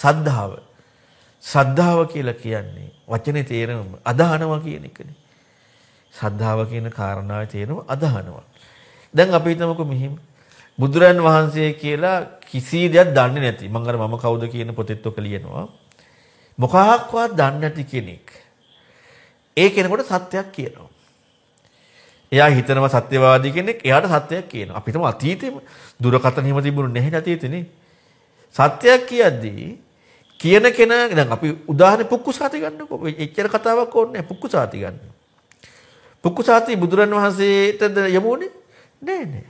සද්ධාව. සද්ධාව කියලා කියන්නේ වචනේ තේරුම අදහනවා කියන එකනේ. සද්ධාව කියන කාරණාවේ තේරුම අදහනවා. දැන් අපි හිතමුකෝ මෙහිම බුදුරන් වහන්සේ කියලා කිසි දෙයක් දන්නේ නැති මම අර මම කවුද කියන පොතෙත් ඔක ලියනවා. මොකක්වත් දන්නේ නැති කෙනෙක්. ඒ කෙනෙකුට සත්‍යයක් කියනවා. එයා හිතනවා සත්‍යවාදී කෙනෙක් එයාට සත්‍යයක් කියනවා. අපි හිතමු අතීතෙම දුරකථන හිම තිබුණේ නැහැ අතීතෙනේ. සත්‍යයක් කියද්දී කියන කෙනා දැන් අපි උදාහරණ පුක්කුසාති ගන්නකො. එච්චර කතාවක් ඕනේ නැහැ පුක්කුසාති ගන්න. පුක්කුසාති බුදුරන් වහන්සේටද යමුනේ? නෑ නෑ.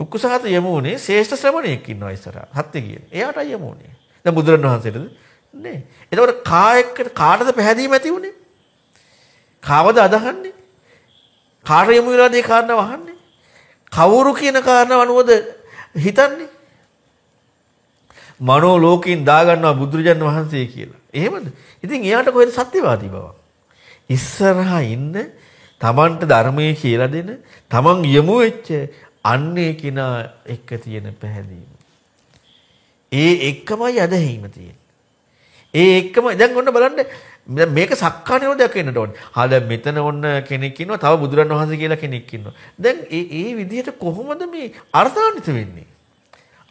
පුක්කුසාත යමුනේ ශ්‍රේෂ්ඨ ශ්‍රමණයෙක් ඉන්නවා ඉස්සරහා. හත්ති කියන. එයාට යමුනේ. දැන් බුදුරන් වහන්සේටද නෑ. එතකොට කා එක්ක කාටද පැහැදීම ඇති උනේ? කාවද අදහන්නේ? කාට යමු වෙලාද ඒ කාරණාව අහන්නේ? කවුරු කියන කාරණාව අනුවද හිතන්නේ? මනෝ ලෝකෙන් දාගන්නවා බුදුරජාන් වහන්සේ කියලා. එහෙමද? ඉතින් එයාට කොහෙද සත්‍යවාදී බව? ඉස්සරහා ඉන්න තමන්ට ධර්මයේ කියලා දෙන තමන් යමු වෙච්ච අන්නේ කෙනා එක්ක තියෙන පැහැදීම. ඒ එක්කමයි අදහිම තියෙන්නේ. ඒ එක්කම දැන් ඔන්න බලන්න මේක සක්කාය නිරෝධයක් වෙන්නට ඕනේ. හා දැන් මෙතන ඔන්න කෙනෙක් ඉන්නවා තව බුදුරන් වහන්සේ කියලා කෙනෙක් ඉන්නවා. දැන් ඒ ඒ විදිහට කොහොමද මේ අර්ථාන්විත වෙන්නේ?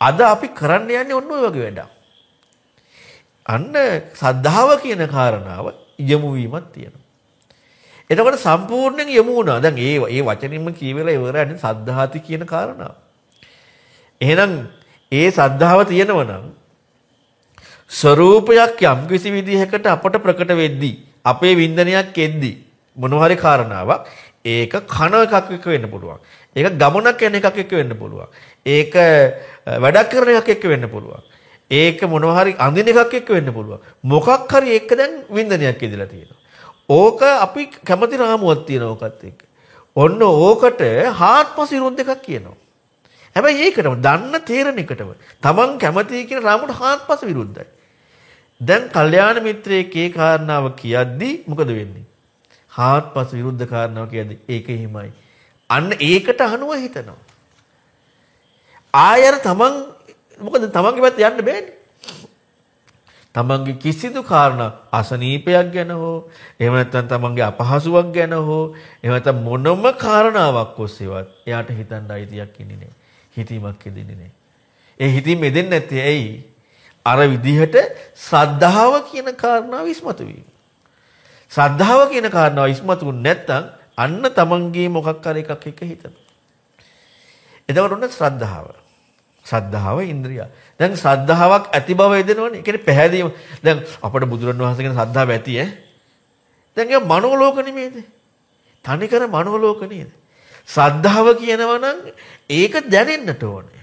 අද අපි කරන්න යන්නේ ඔන්න ඔය වගේ වැඩක්. අන්න සද්ධාව කියන කාරණාව යමු වීමක් තියෙනවා. එතකොට සම්පූර්ණයෙන් යමු වුණා. දැන් ඒ ඒ වචනින්ම කියවෙලා ඉවරන්නේ සද්ධාති කියන කාරණාව. එහෙනම් ඒ සද්ධාව තියෙනවා නම් ස්වરૂපයක් යම් කිසි විදිහකට අපට ප්‍රකට වෙද්දී අපේ වින්දනයක් එද්දී මොන හරි කාරණාවක් ඒක කන එකක් එක්ක වෙන්න පුළුවන්. ඒක ගමනක් යන එකක් එක්ක වෙන්න පුළුවන්. ඒක වැඩක් කරන එකක් එක්ක වෙන්න පුළුවන්. ඒක මොනවා හරි අඳින එකක් එක්ක වෙන්න පුළුවන්. මොකක් හරි එක දැන් වින්දනයක් ඉදලා තියෙනවා. ඕක අපි කැමති රාමුවක් තියෙනවා ඕකත් එක්ක. ඔන්න ඕකට හාත්පස විරුද්ධ එකක් කියනවා. හැබැයි ඒකටම දන්න තේරෙන එකටම තමන් කැමති කියන රාමුවට හාත්පස විරුද්ධයි. දැන් කල්යාණ මිත්‍රයෙක් ඒ කාරණාව කියද්දි මොකද වෙන්නේ? හාත්පස විරුද්ධ කාරණාව කියද්දි ඒක හිමයි. අන්න ඒකට අනුව හිතනවා. ආයර තමන් මොකද තමන්ගේ පැත්ත යන්න බෑනේ. තමන්ගේ කිසිදු කාරණා අසනීපයක් ගැන හෝ එහෙම නැත්නම් තමන්ගේ අපහසුාවක් ගැන හෝ එහෙම නැත්නම් මොනම කාරණාවක් ඔස්සේවත් එයාට හිතන්න අයිතියක් ඉන්නේ නැහැ. හිතීමක් එදෙන්නේ නැහැ. ඒ හිතීම එදෙන්නේ නැත්තේ ඇයි? අර විදිහට ශ්‍රද්ධාව කියන කාරණාව ඉස්මතු වීම. ශ්‍රද්ධාව කියන කාරණාව ඉස්මතු නැත්නම් අන්න තමන්ගේ මොකක් හරි එකක් එක හිතනවා. එතකොට ඔන්න ශ්‍රද්ධාව. ශ්‍රද්ධාව ඉන්ද්‍රිය. දැන් ශ්‍රද්ධාවක් ඇති බව එදෙනවනේ. ඒ කියන්නේ පැහැදීම. දැන් අපේ බුදුරණවහන්සේ කියන ශ්‍රද්ධාව ඇති ඈ. දැන් ඒ මනෝලෝක නෙමෙයිද? තනිකර මනෝලෝක නේද? ශ්‍රද්ධාව කියනවා නම් ඒක දැනෙන්නට ඕනේ.